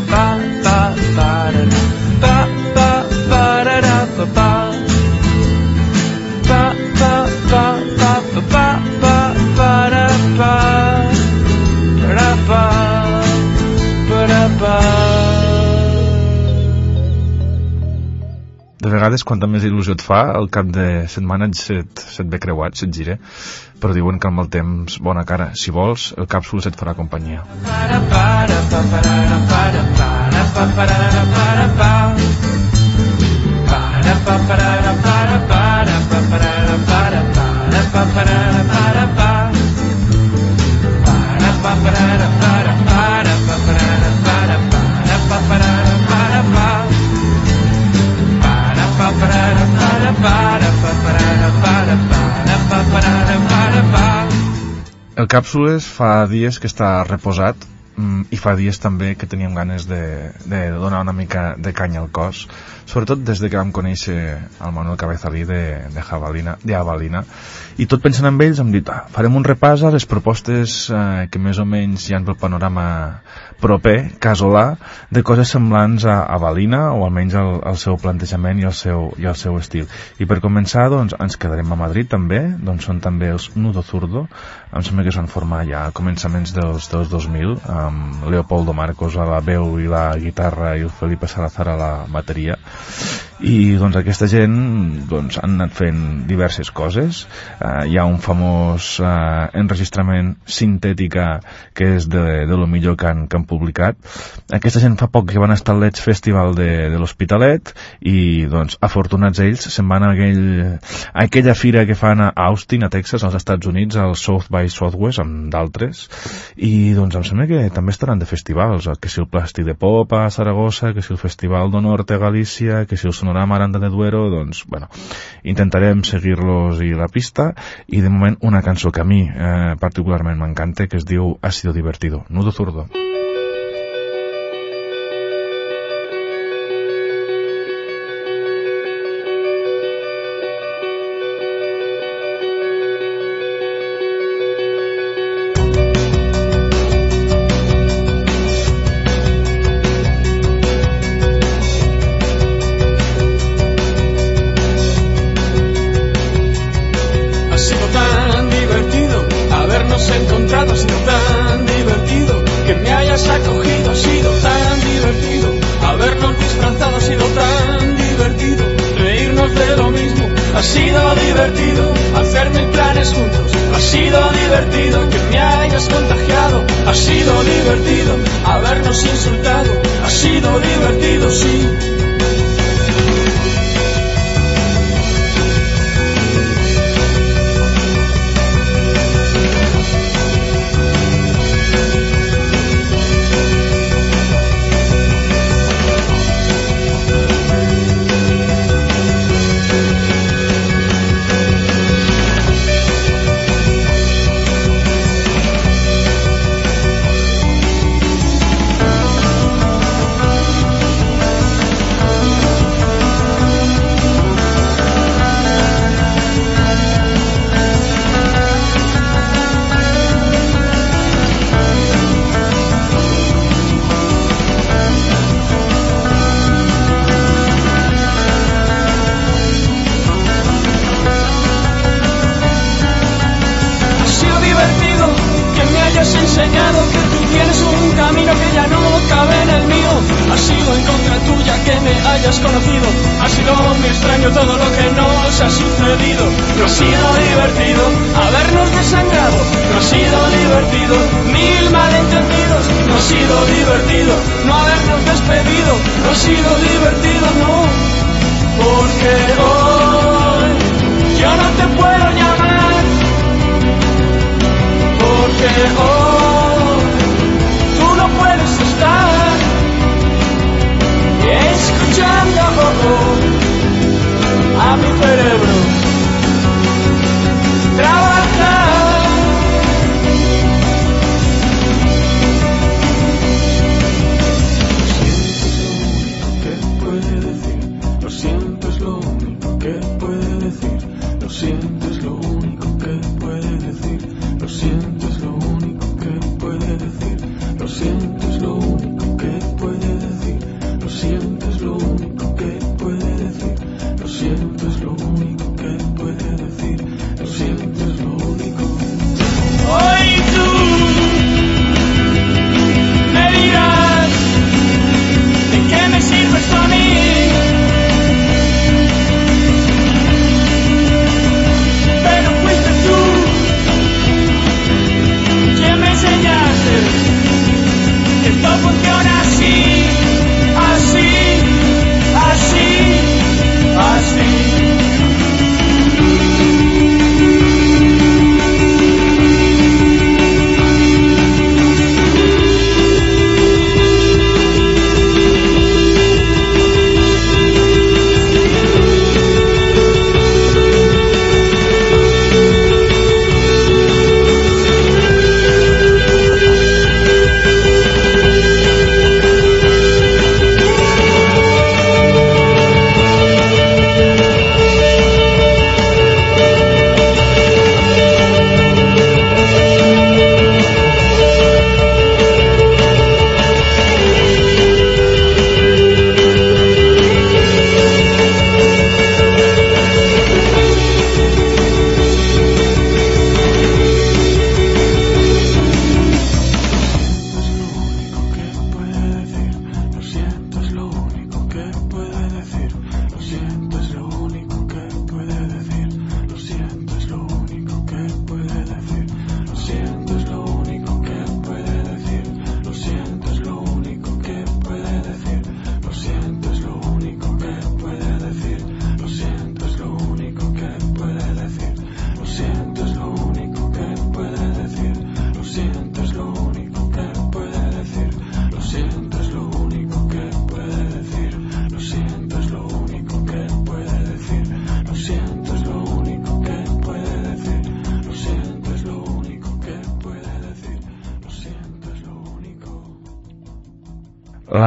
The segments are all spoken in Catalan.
Bye. Vegades quanta més il·lusió et fa al cap de setmana se't, se't ve creuat, se't gira però diuen que amb el temps bona cara si vols, el càpsula se't farà companyia para, para, para, para, El Càpsules fa dies que està reposat mm, i fa dies també que teníem ganes de, de donar una mica de canya al cos sobretot des de que vam conèixer el Manuel Cabezalí de, de, Javalina, de Avalina i tot pensant en ells hem dit ah, farem un repàs a les propostes eh, que més o menys hi ha pel panorama proper, casolà, de coses semblants a Avalina o almenys al, al seu plantejament i al seu, i al seu estil. I per començar, doncs, ens quedarem a Madrid també, doncs són també els Nudo Zurdo, em sembla que es van formar ja a començaments dels, dels 2000 amb Leopoldo Marcos a la veu i la guitarra i el Felipe Salazar a la bateria. I doncs aquesta gent doncs, han anat fent diverses coses. Uh, hi ha un famós uh, enregistrament sintètica que és de, de lo millor que han, que han publicat. Aquesta gent fa poc que van estar al Let's Festival de, de l'Hospitalet i doncs afortunats ells se'n van a, aquell, a aquella fira que fan a Austin, a Texas, als Estats Units al South by Southwest amb d'altres. I doncs em sembla que també estaran de festivals que si el Plàstic de Pop a Saragossa que si el Festival do Norte a Galícia que si el Sonorama Aranda de Duero doncs, bueno, intentarem seguir-los i la pista. I de moment una cançó que a mi eh, particularment m'encanta que es diu Ha sido divertido, Nudo Zurdo.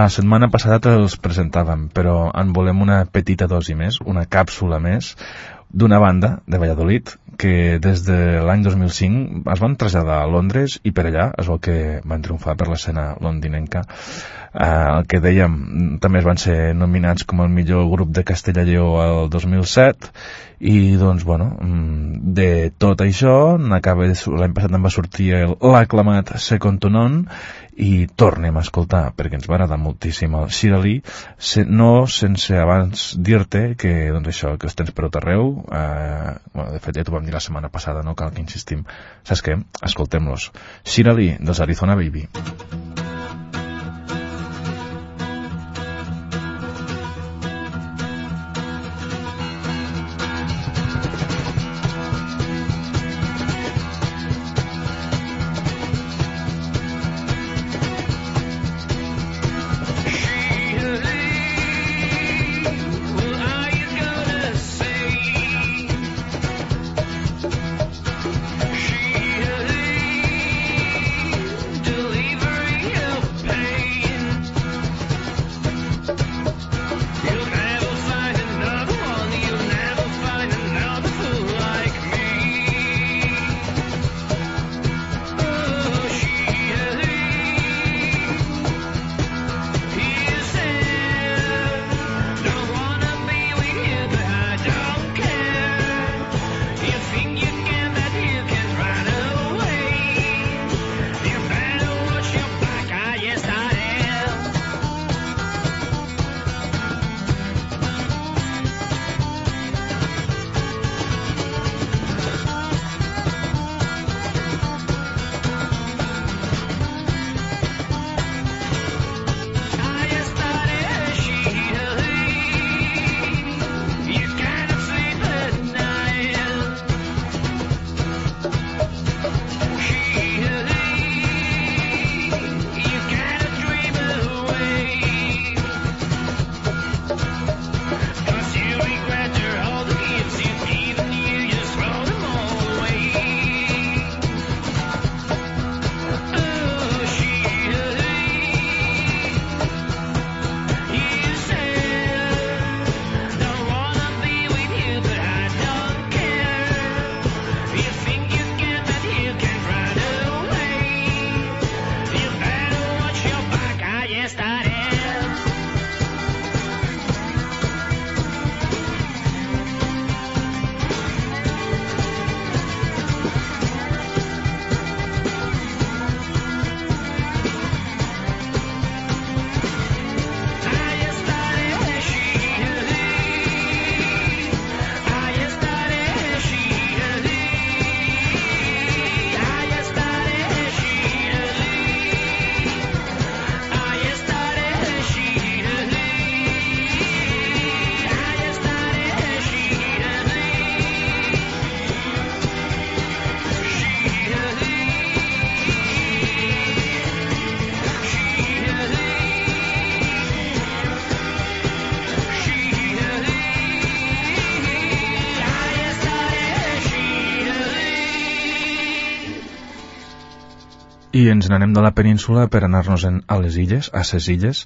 La setmana passada te'ls presentàvem, però en volem una petita dosi més, una càpsula més, d'una banda de Valladolid que des de l'any 2005 es van traslladar a Londres i per allà es veu que van triomfar per l'escena londinenca. Eh, el que dèiem, també es van ser nominats com el millor grup de Castella Lleó el 2007 i doncs, bueno, mm, de tot això l'any passat em va sortir l'aclamat Second to None i tornem a escoltar perquè ens va agradar moltíssim el Shirley se, no sense abans dir-te que doncs això, que els tens per tot arreu eh, bueno, de fet ja t'ho vam dir la setmana passada no? Cal que insistim. Saps què? escoltem-los. Shirley dels Arizona Baby i ens n'anem de la península per anar-nos a les illes, a ses illes.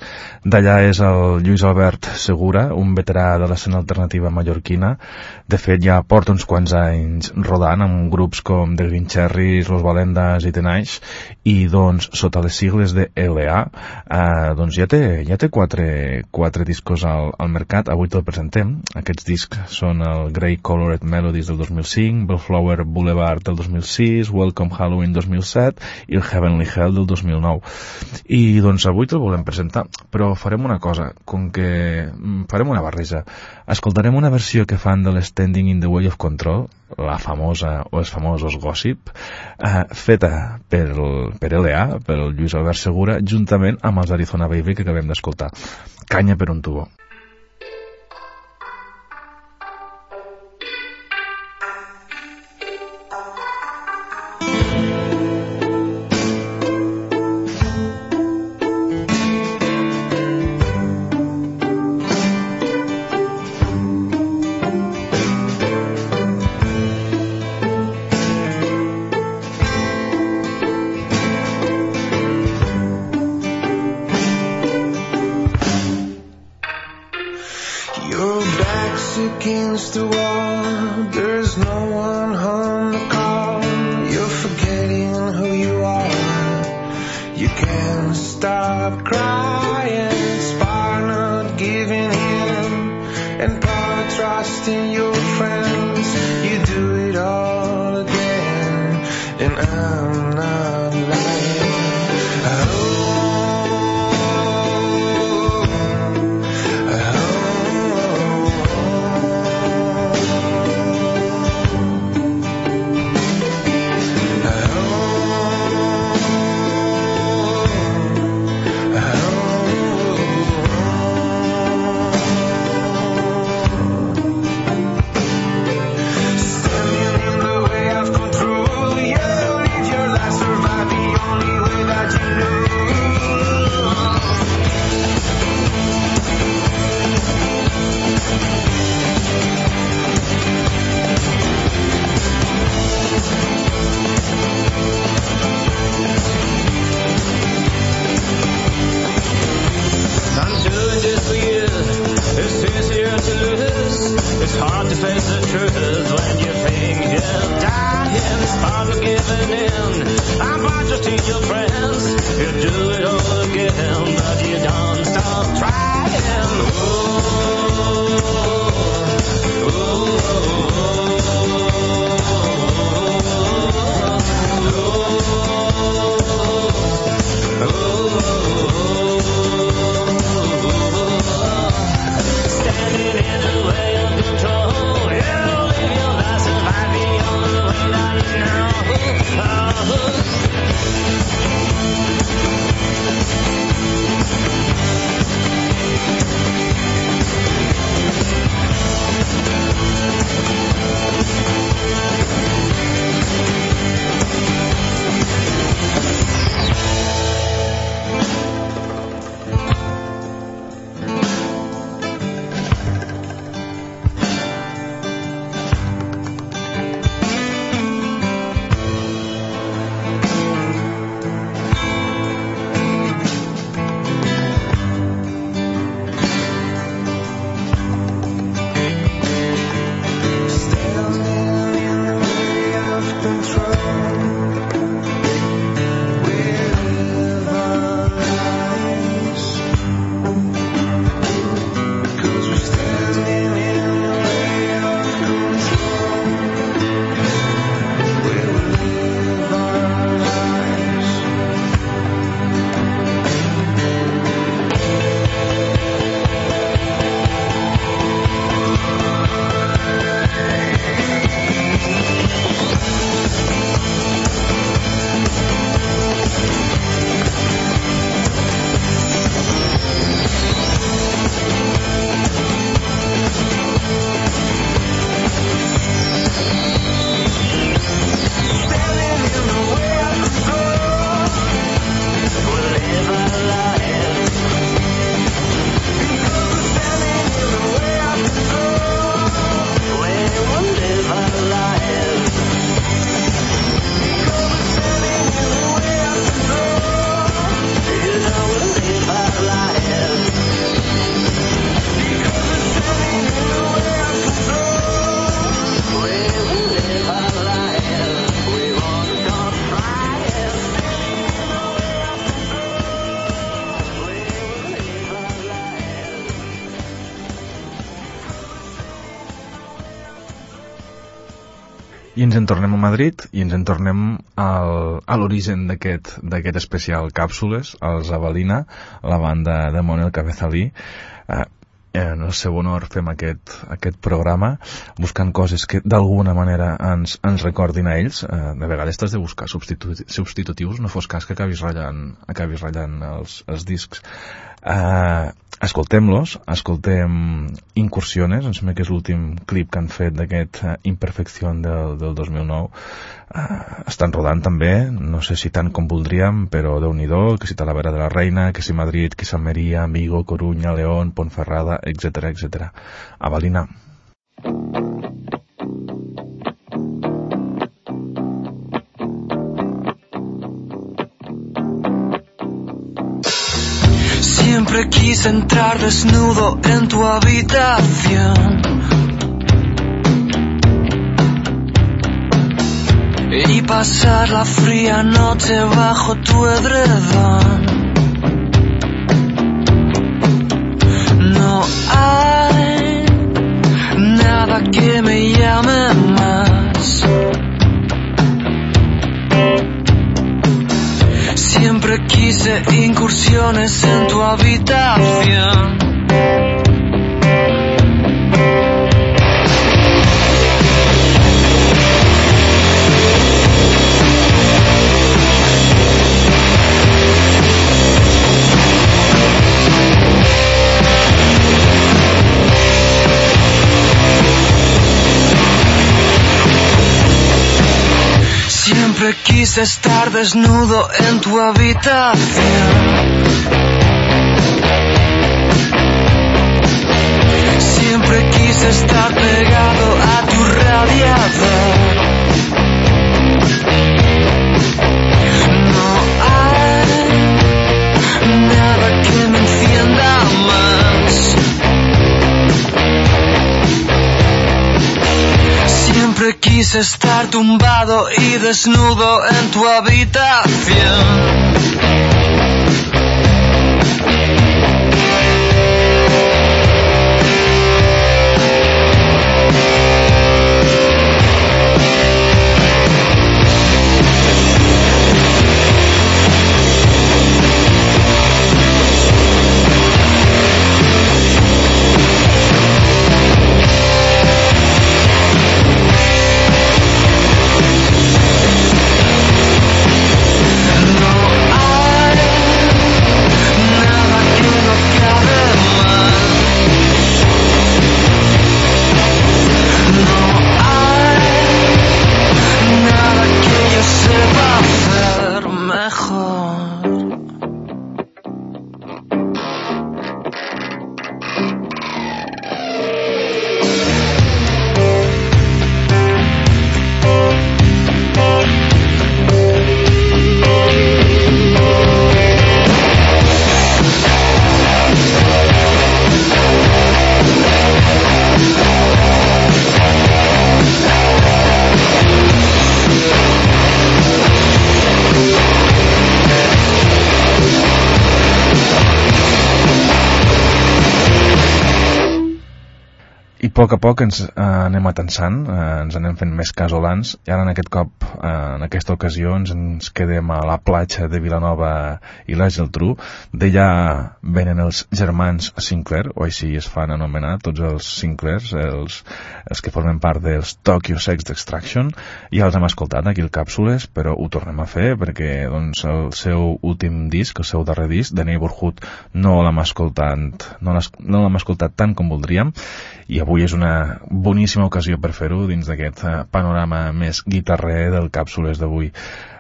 D'allà és el Lluís Albert Segura, un veterà de l'escena alternativa mallorquina. De fet, ja porta uns quants anys rodant amb grups com The Green Cherries, Los Valendas i Tenaix, i doncs, sota les sigles de LA, eh, doncs ja té, ja té quatre, quatre discos al, al mercat. Avui te'l presentem. Aquests discs són el Grey Colored Melodies del 2005, Bellflower Boulevard del 2006, Welcome Halloween 2007 i el Heavenly Hell del 2009. I doncs avui te'l volem presentar, però farem una cosa, com que mm, farem una barreja. Escoltarem una versió que fan de l'Standing in the Way of Control, la famosa, o els famosos Gossip, eh, feta per, per LA, pel Lluís Albert Segura, juntament amb els Arizona Baby que acabem d'escoltar. Canya per un tubo. Madrid i ens en tornem al, a l'origen d'aquest especial Càpsules, els Avalina, la banda de Monel Cabezalí. Eh, en el seu honor fem aquest, aquest programa buscant coses que d'alguna manera ens, ens recordin a ells. Eh, de vegades t'has de buscar substitu substitutius, no fos cas que acabis ratllant, acabis ratllant els, els discs. Uh, escoltem-los, escoltem Incursiones, em sembla que és l'últim clip que han fet d'aquest uh, Imperfecció del, del 2009. Uh, estan rodant també, no sé si tant com voldríem, però déu nhi que si Talavera de la Reina, que si Madrid, que si Almeria, Vigo, Coruña, León, Pontferrada, etc etc. Avalina. quise entrar desnudo en tu habitación. Y pasar la fría noche bajo tu edredón. No hay nada que me llame Siempre quise incursiones en tu habitación. Quise estar desnudo en tu habitación. Siempre quise estar pegado a tu radiador. Siempre quise estar tumbado y desnudo en tu habitación. Poc ens eh, anem atensant, eh, ens anem fent més casolans, i ara en aquest cop, eh, en aquesta ocasió, ens, ens quedem a la platja de Vilanova i la Geltrú. D'allà venen els germans Sinclair, o així es fan anomenar, tots els Sinclairs, els, els que formen part dels Tokyo Sex Extraction. Ja els hem escoltat aquí al Càpsules, però ho tornem a fer perquè doncs, el seu últim disc, el seu darrer disc, The Neighborhood, no l'hem escoltat, no l'hem escoltat tant com voldríem, i avui és una boníssima ocasió per fer-ho dins d'aquest eh, panorama més guitarrer del Càpsules d'avui.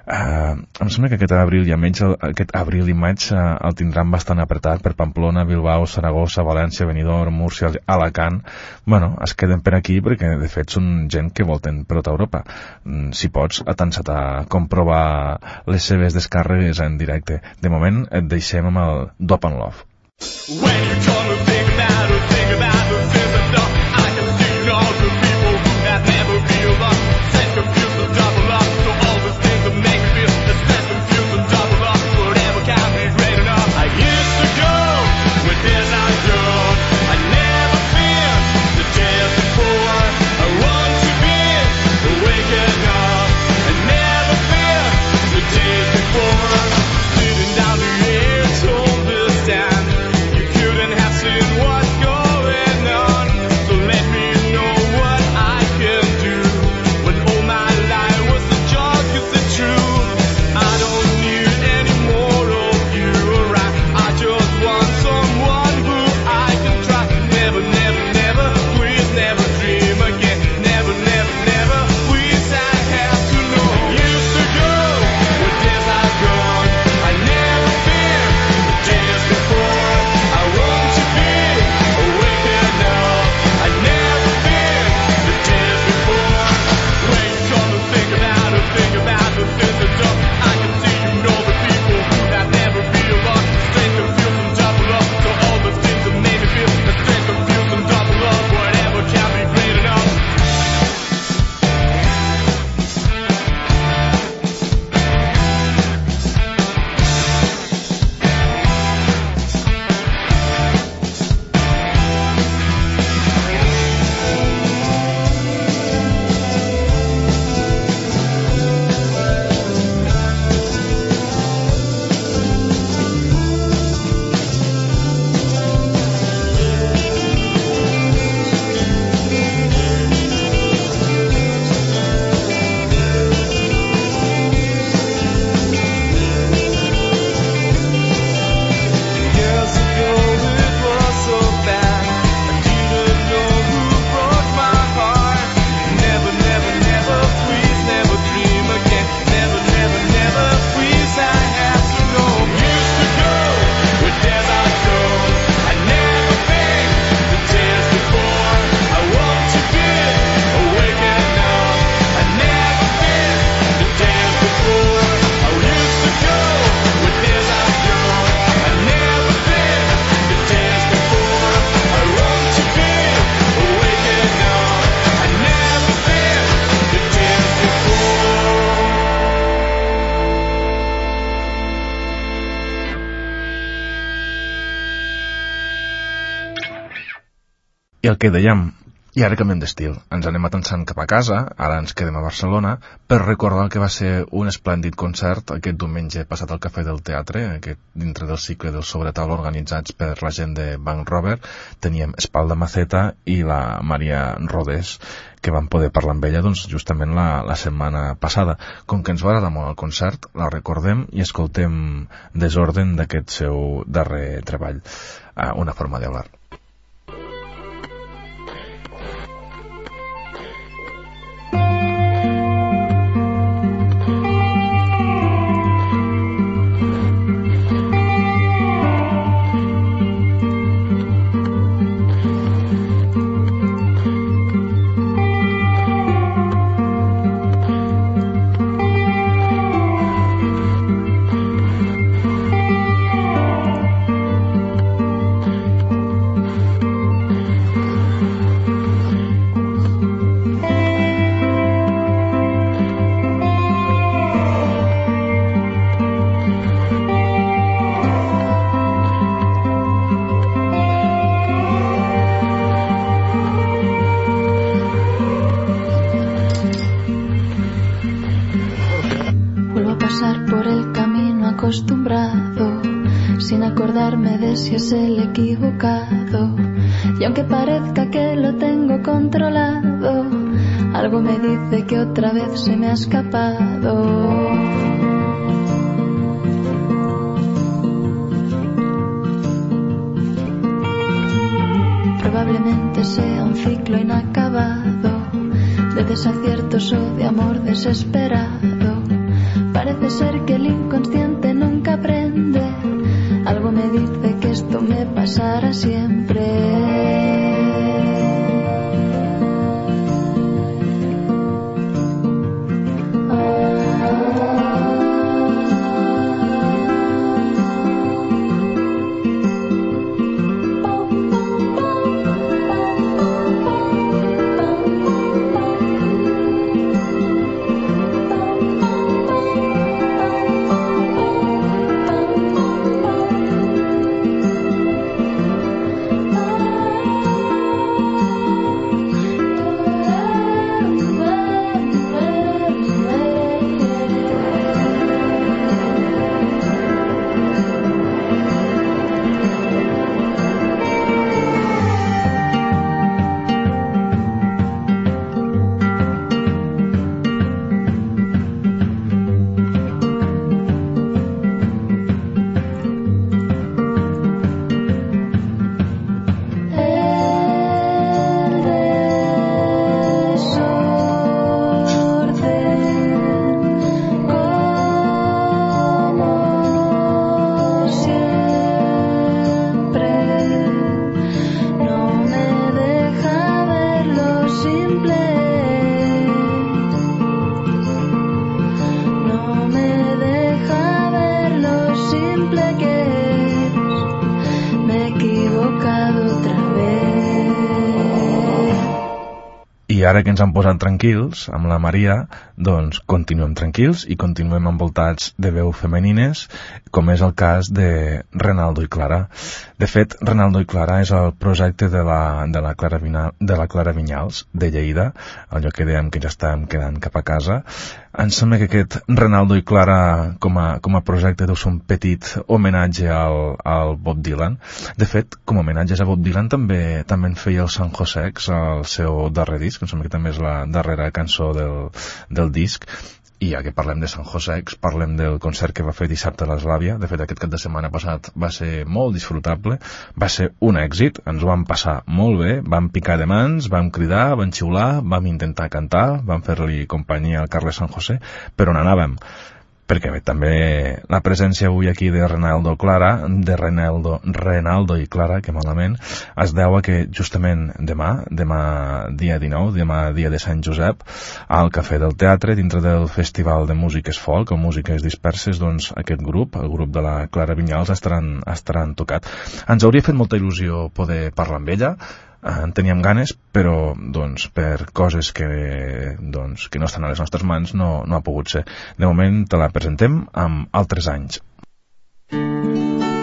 Uh, em sembla que aquest abril i maig, aquest abril i maig uh, el tindran bastant apretat per Pamplona, Bilbao, Saragossa, València, Benidorm, Múrcia, Alacant. Bueno, es queden per aquí perquè de fet són gent que volten per tota Europa. Mm, si pots, atansat a comprovar les seves descàrregues en directe. De moment et deixem amb el Dop and Love. Que dèiem, i ara canviem d'estil. Ens anem atençant cap a casa, ara ens quedem a Barcelona, per recordar que va ser un esplèndid concert aquest diumenge passat al Cafè del Teatre, aquest dintre del cicle del sobretaula organitzats per la gent de Bank Robert. Teníem Espalda Maceta i la Maria Rodés, que vam poder parlar amb ella doncs, justament la, la setmana passada. Com que ens va agradar molt el concert, la recordem i escoltem Desorden d'aquest seu darrer treball, uh, una forma de hablar. Es el equivocado. Y aunque parezca que lo tengo controlado, algo me dice que otra vez se me ha escapado. Probablemente sea un ciclo inacabado de desaciertos o de amor desesperado. Que ens han posat tranquils amb la Maria, doncs continuem tranquils i continuem envoltats de veu femenines, com és el cas de Renaldo i Clara. De fet, Renaldo i Clara és el projecte de la, de la, Clara, Vina, de la Clara Vinyals, de Lleida, allò que dèiem que ja estàvem quedant cap a casa. Em sembla que aquest Renaldo i Clara com a, com a projecte deu ser un petit homenatge al, al Bob Dylan. De fet, com a homenatges a Bob Dylan també també en feia el San Josex al seu darrer disc, em sembla que també és la darrera cançó del, del disc, i ja que parlem de San Josex, parlem del concert que va fer dissabte a l'Eslàvia. De fet, aquest cap de setmana passat va ser molt disfrutable, va ser un èxit, ens ho vam passar molt bé, vam picar de mans, vam cridar, vam xiular, vam intentar cantar, vam fer-li companyia al Carles San José, però on anàvem? Perquè bé, també la presència avui aquí de Renaldo Clara, de Renaldo, Renaldo i Clara, que malament, es deu a que justament demà, demà dia 19, demà dia de Sant Josep, al Cafè del Teatre, dintre del Festival de Músiques Folk o Músiques Disperses, doncs aquest grup, el grup de la Clara Vinyals, estaran, estaran tocat. Ens hauria fet molta il·lusió poder parlar amb ella, en teníem ganes, però doncs, per coses que, doncs, que no estan a les nostres mans no, no ha pogut ser. De moment te la presentem amb altres anys. Passa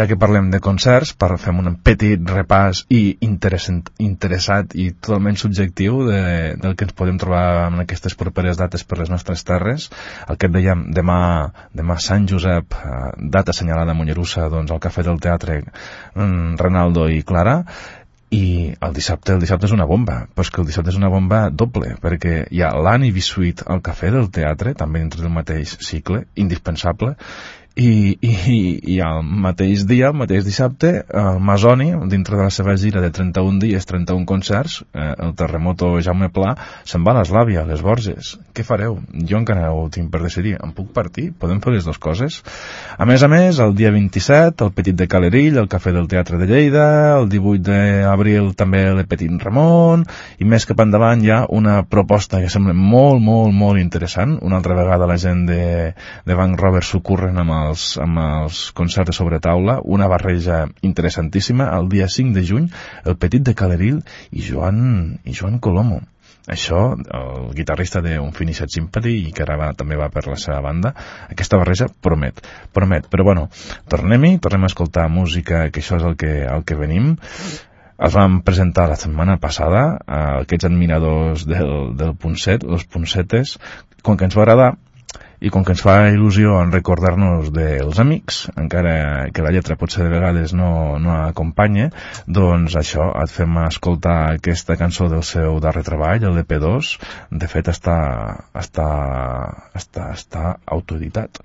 ja que parlem de concerts, per fem un petit repàs i interessat i totalment subjectiu de, del que ens podem trobar en aquestes properes dates per les nostres terres. El que et dèiem, demà, demà Sant Josep, eh, data assenyalada a Mollerussa, doncs al Cafè del Teatre, mm, Renaldo i Clara, i el dissabte, el dissabte és una bomba, però és que el dissabte és una bomba doble, perquè hi ha l'Anni Bisuit al Cafè del Teatre, també dintre del mateix cicle, indispensable, i, i, i el mateix dia, el mateix dissabte, el Masoni, dintre de la seva gira de 31 dies, 31 concerts, eh, el terremoto Jaume Pla, se'n va a l'Eslàvia, a les Borges. Què fareu? Jo encara ho tinc per decidir. Em puc partir? Podem fer les dues coses? A més a més, el dia 27, el Petit de Calerill, el Cafè del Teatre de Lleida, el 18 d'abril també el Petit Ramon, i més cap endavant hi ha una proposta que sembla molt, molt, molt interessant. Una altra vegada la gent de, de Bank Robert s'ho amb els, amb els concerts de sobre taula, una barreja interessantíssima, el dia 5 de juny, el Petit de Calerill i Joan, i Joan Colomo. Això, el guitarrista d'un Finished Sympathy i que ara va, també va per la seva banda, aquesta barreja promet, promet. Però bueno, tornem-hi, tornem a escoltar música, que això és el que, el que venim. Els vam presentar la setmana passada, a aquests admiradors del, del Punset, los Punsetes, com que ens va agradar, i com que ens fa il·lusió en recordar-nos dels amics, encara que la lletra potser de vegades no, no acompanya, doncs això, et fem escoltar aquesta cançó del seu darrer treball, el EP2, de fet està, està, està, està autoeditat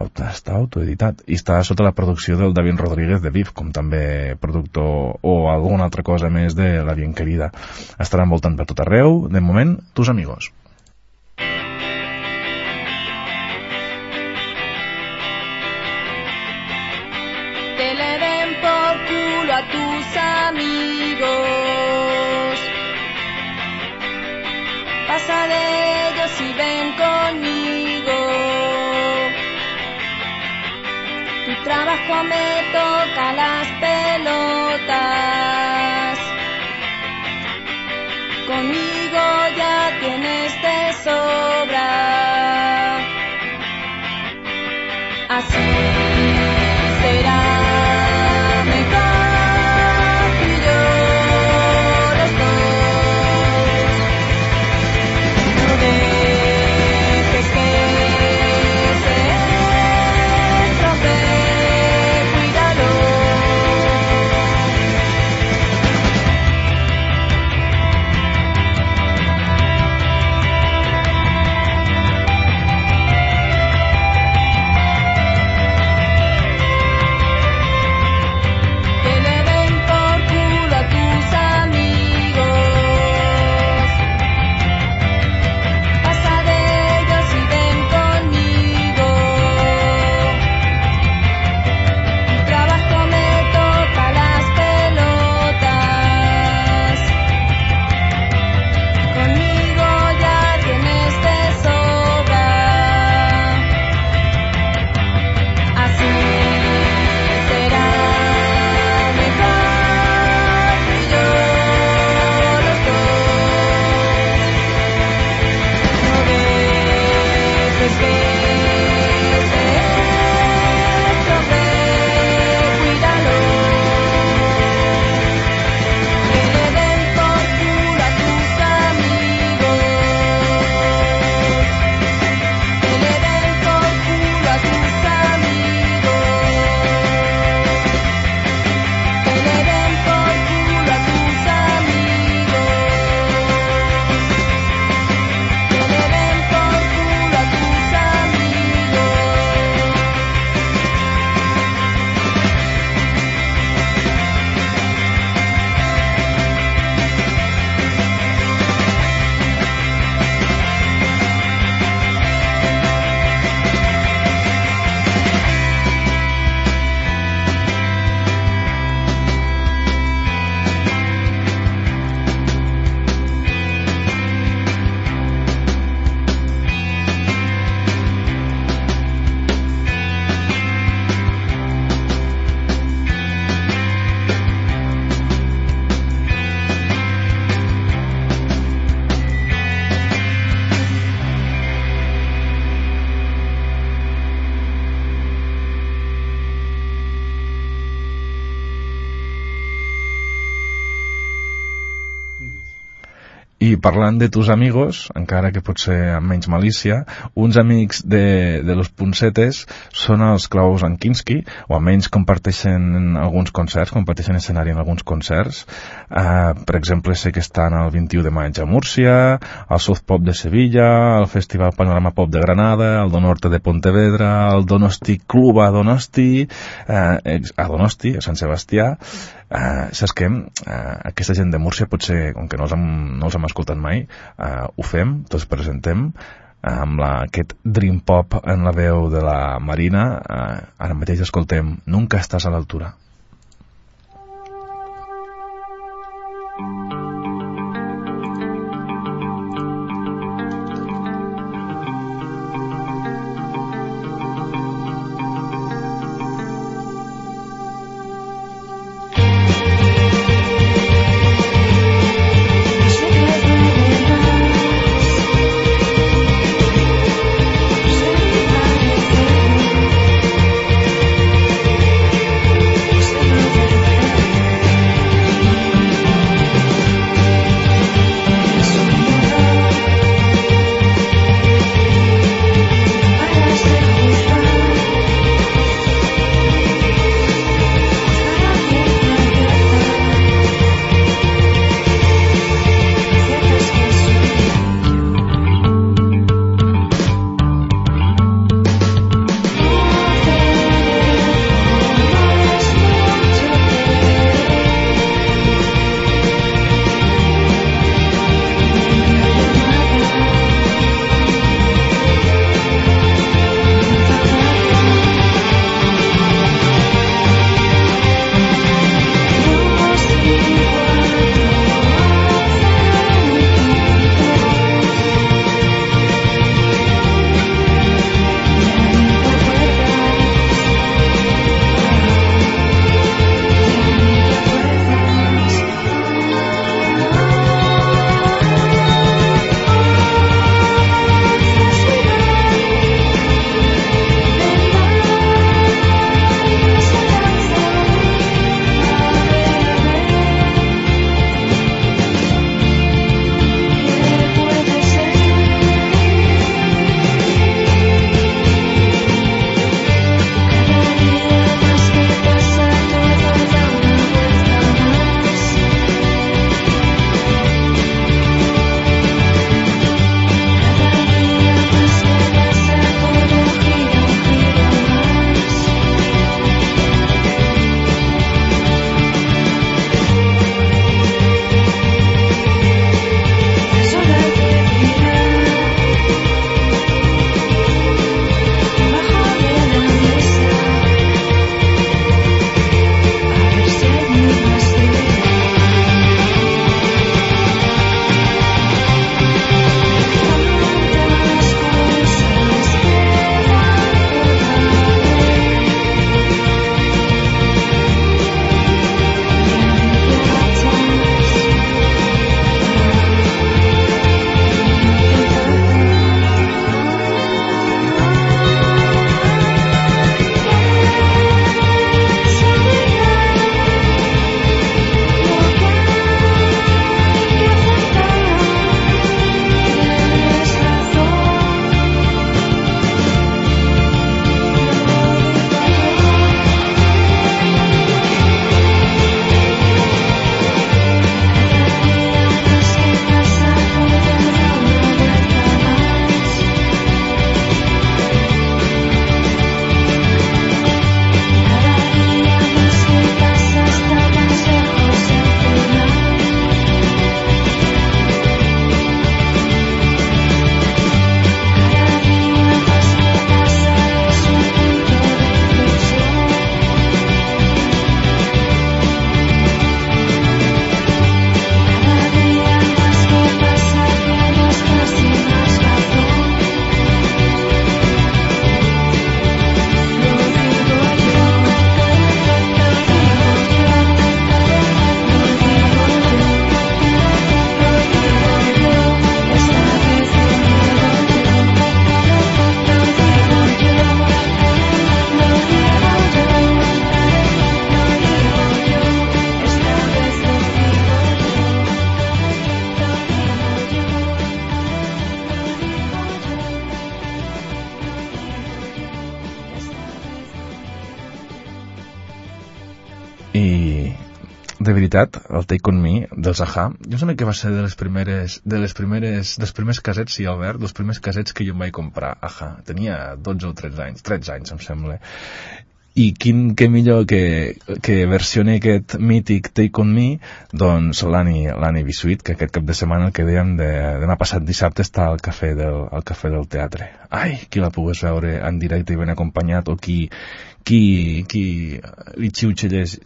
auto- està autoeditat i està sota la producció del David Rodríguez de Viv, com també productor o alguna altra cosa més de La Bien Querida. Estarà envoltant per tot arreu, de moment, tus amigos. Me toca las pelotas. Conmigo ya tienes de parlant de tus amigos, encara que pot ser amb menys malícia, uns amics de, de los Punsetes són els Klaus Ankinski, o almenys comparteixen alguns concerts, comparteixen escenari en alguns concerts. Uh, per exemple, sé que estan el 21 de maig a Múrcia, al South Pop de Sevilla, al Festival Panorama Pop de Granada, al Donorte de Pontevedra, al Donosti Club a Donosti, uh, a Donosti, a Sant Sebastià, Uh, saps què? Uh, aquesta gent de Múrcia potser, com que no els hem, no els hem escoltat mai, uh, ho fem, tots presentem, uh, amb la, aquest Dream Pop en la veu de la Marina, uh, ara mateix escoltem Nunca estàs a l'altura. De veritat, el Take On Me dels Aja, jo em que va ser de les primeres, de les primeres, dels primers casets, sí, Albert, dels primers casets que jo em vaig comprar, Aja. Tenia 12 o 13 anys, 13 anys, em sembla. I quin, que millor que, que versioni aquest mític Take On Me, doncs l'Annie l'Annie Bisuit, que aquest cap de setmana el que dèiem de, demà passat dissabte està al cafè del, al cafè del teatre. Ai, qui la pogués veure en directe i ben acompanyat, o qui, qui, qui li xiuxellés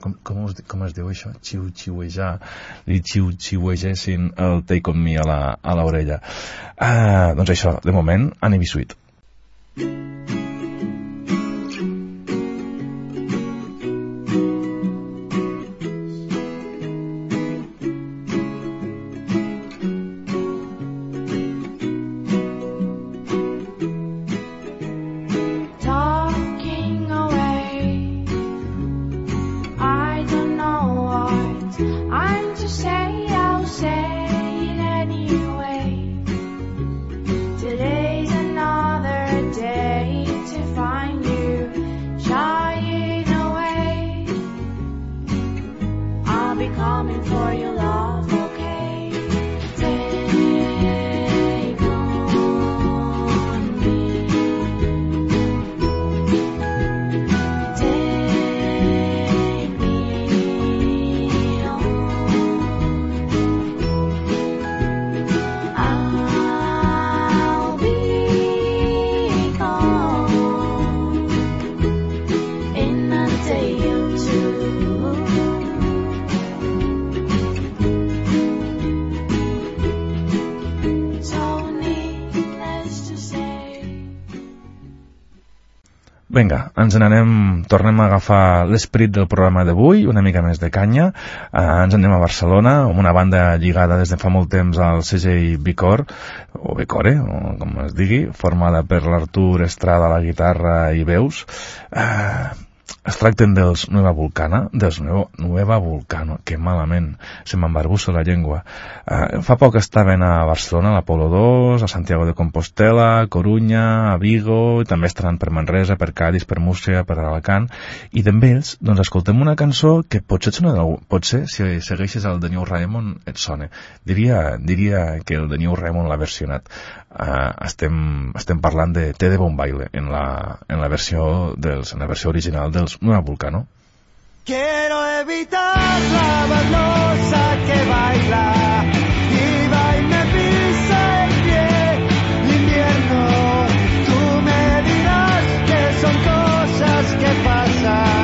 com, com, es, com es diu això? Xiu, xiuejar, li xiu, xiuegessin el Take On Me a la- a l'orella. Ah, doncs això, de moment, Annie Bisuit. talking Vinga, ens n'anem, tornem a agafar l'esperit del programa d'avui, una mica més de canya. Eh, ens anem a Barcelona, amb una banda lligada des de fa molt temps al CGI Bicor, o Bicore, o com es digui, formada per l'Artur Estrada a la guitarra i veus. Eh, es tracten dels Nueva Vulcana, dels Nuevo, Nueva Vulcano, que malament, se m'embarbussa la llengua. Eh, fa poc estaven a Barcelona, a la Polo 2, a Santiago de Compostela, a Corunya, a Vigo, i també estaran per Manresa, per Cádiz, per Múrcia, per Alacant, i d'amb ells, doncs escoltem una cançó que potser et sona d'algú, potser si segueixes el de New Raymond et sona. Diria, diria que el de New Raymond l'ha versionat. Uh, estem, estem parlant de Té de Bon Baile en la, en la versió dels, en la versió original dels Nueva Vulcano. Quiero evitar la baldosa que baila y va. Tú me que son cosas que pasan,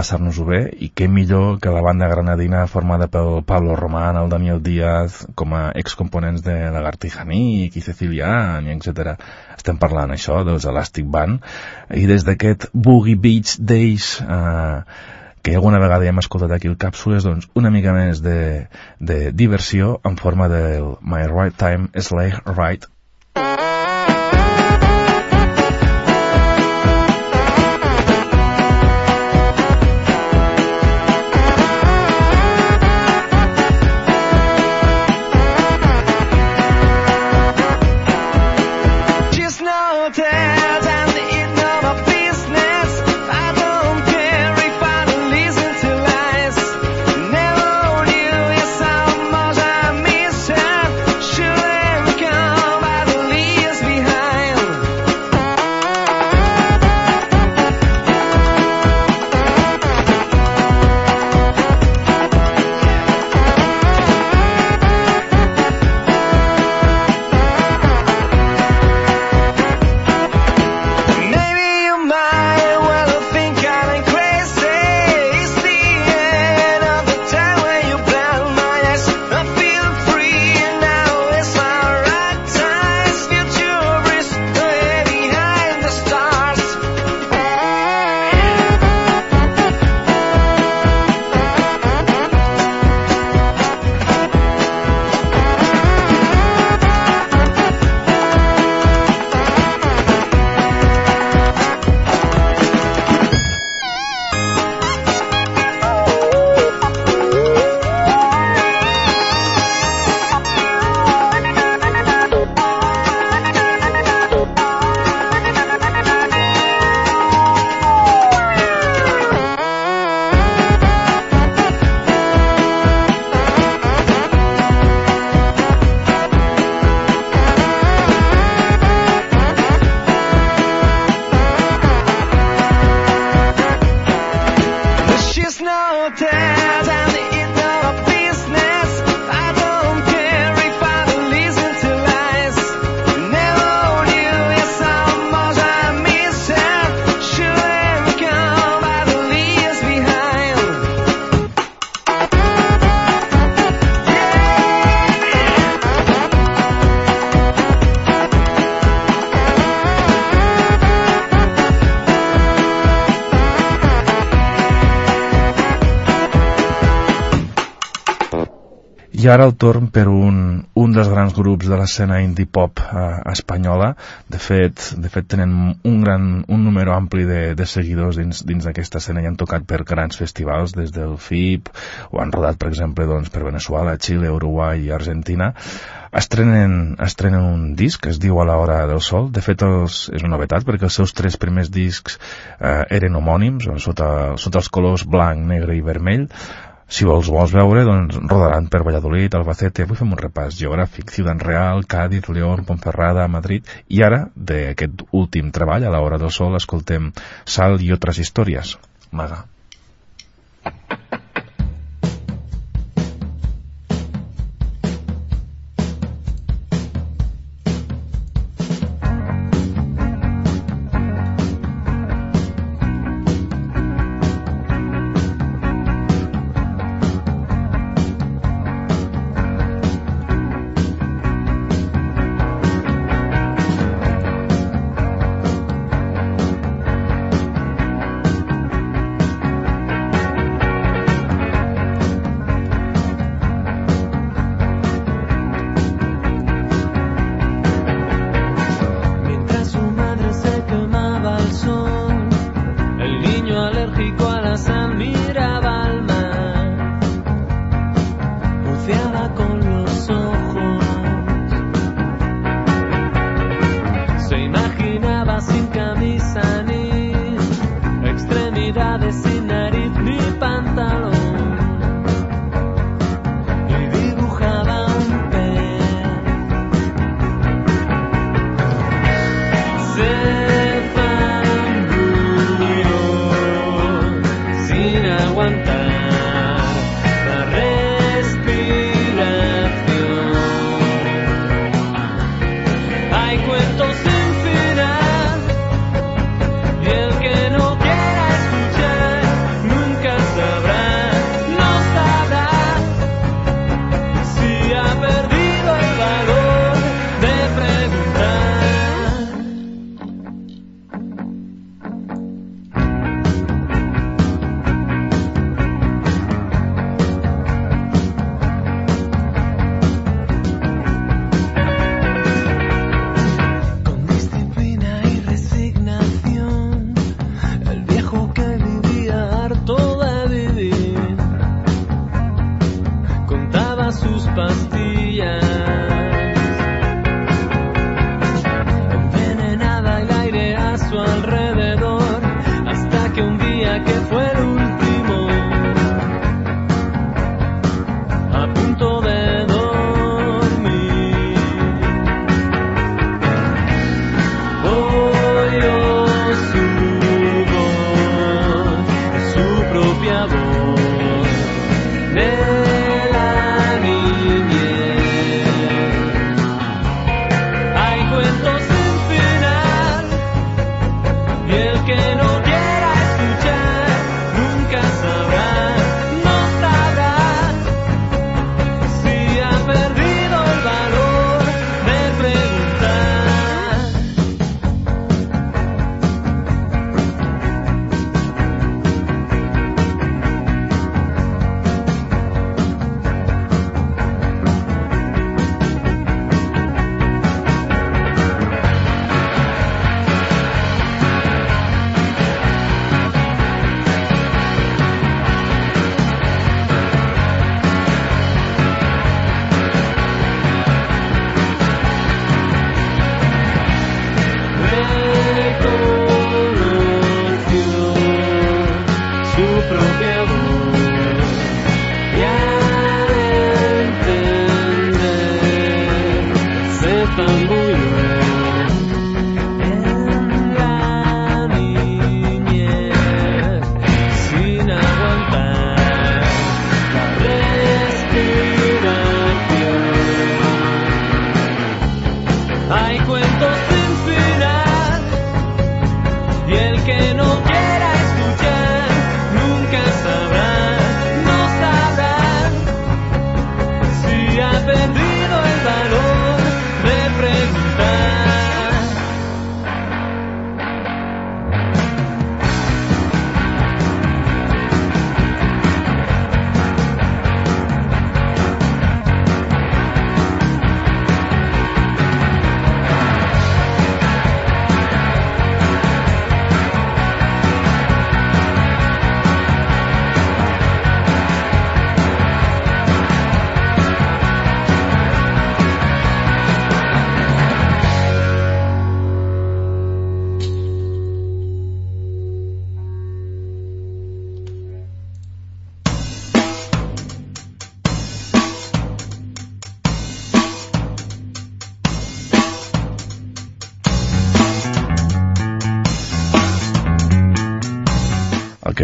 passar-nos-ho bé i què millor que la banda granadina formada pel Pablo Román, el Daniel Díaz com a excomponents de Lagartija Nick i Cecilian etc. Estem parlant això dels Elastic Band i des d'aquest Boogie Beach Days eh, que alguna vegada ja hem escoltat aquí el Càpsules, doncs una mica més de, de diversió en forma del My Right Time Slave Right I ara el torn per un, un dels grans grups de l'escena indie pop eh, espanyola. De fet, de fet tenen un, gran, un número ampli de, de seguidors dins, dins d'aquesta escena i han tocat per grans festivals des del FIP o han rodat, per exemple, doncs, per Venezuela, Xile, Uruguai i Argentina. Estrenen, estrenen un disc es diu A la hora del sol. De fet, els, és una novetat perquè els seus tres primers discs eh, eren homònims, sota, sota els colors blanc, negre i vermell. Si vols, vols veure, doncs rodaran per Valladolid, Albacete, avui fem un repàs geogràfic, Ciutat Real, Cádiz, León, Ponferrada, Madrid, i ara, d'aquest últim treball, a l'hora del sol, escoltem Sal i altres històries. Maga.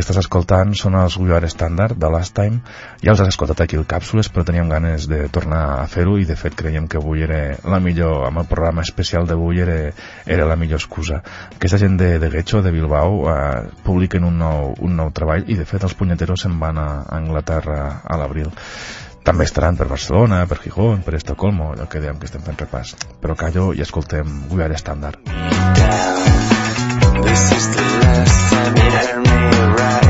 Estàs escoltant són els We Are Standard de Last Time. Ja els has escoltat aquí el Càpsules, però teníem ganes de tornar a fer-ho i de fet creiem que avui era la millor, amb el programa especial d'avui era, era la millor excusa. Aquesta gent de, de Getxo, de Bilbao, eh, publiquen un nou, un nou treball i de fet els punyeteros se'n van a, Anglaterra a l'abril. També estaran per Barcelona, per Gijón, per Estocolmo, allò que dèiem que estem fent repàs. Però callo i escoltem We Are Standard. This is the last time you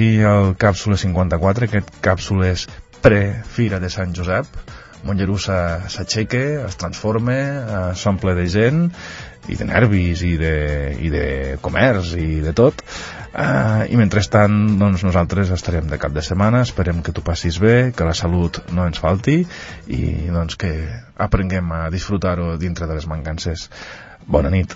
aquí el Càpsula 54, aquest Càpsules pre-Fira de Sant Josep. Montllerussa s'aixeca, es transforma, eh, s'omple de gent i de nervis i de, i de comerç i de tot. Uh, i mentrestant doncs, nosaltres estarem de cap de setmana esperem que tu passis bé, que la salut no ens falti i doncs, que aprenguem a disfrutar-ho dintre de les mancances. Bona nit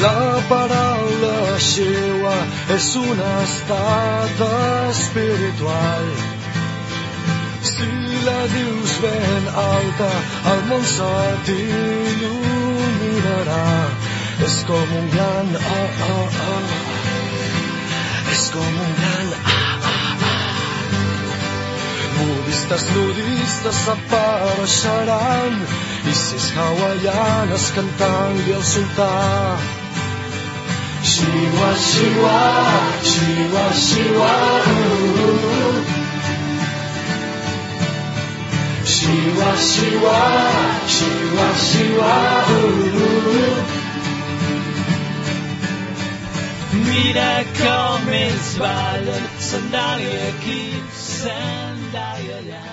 La paraula seua és un estat espiritual. Si la dius ben alta, el món se t'il·luminarà. És com un gran ah, ah, ah. És com un gran ah, ah, ah. Budistes, nudistes apareixeran i sis hawaianes cantant-li al sultà. Shiva, Shiva, Shiva, Shiva. Shiva, Shiva, Shiva, Shiva. Wieder komm ins Wald, Sandalie gibt's, Sandalie.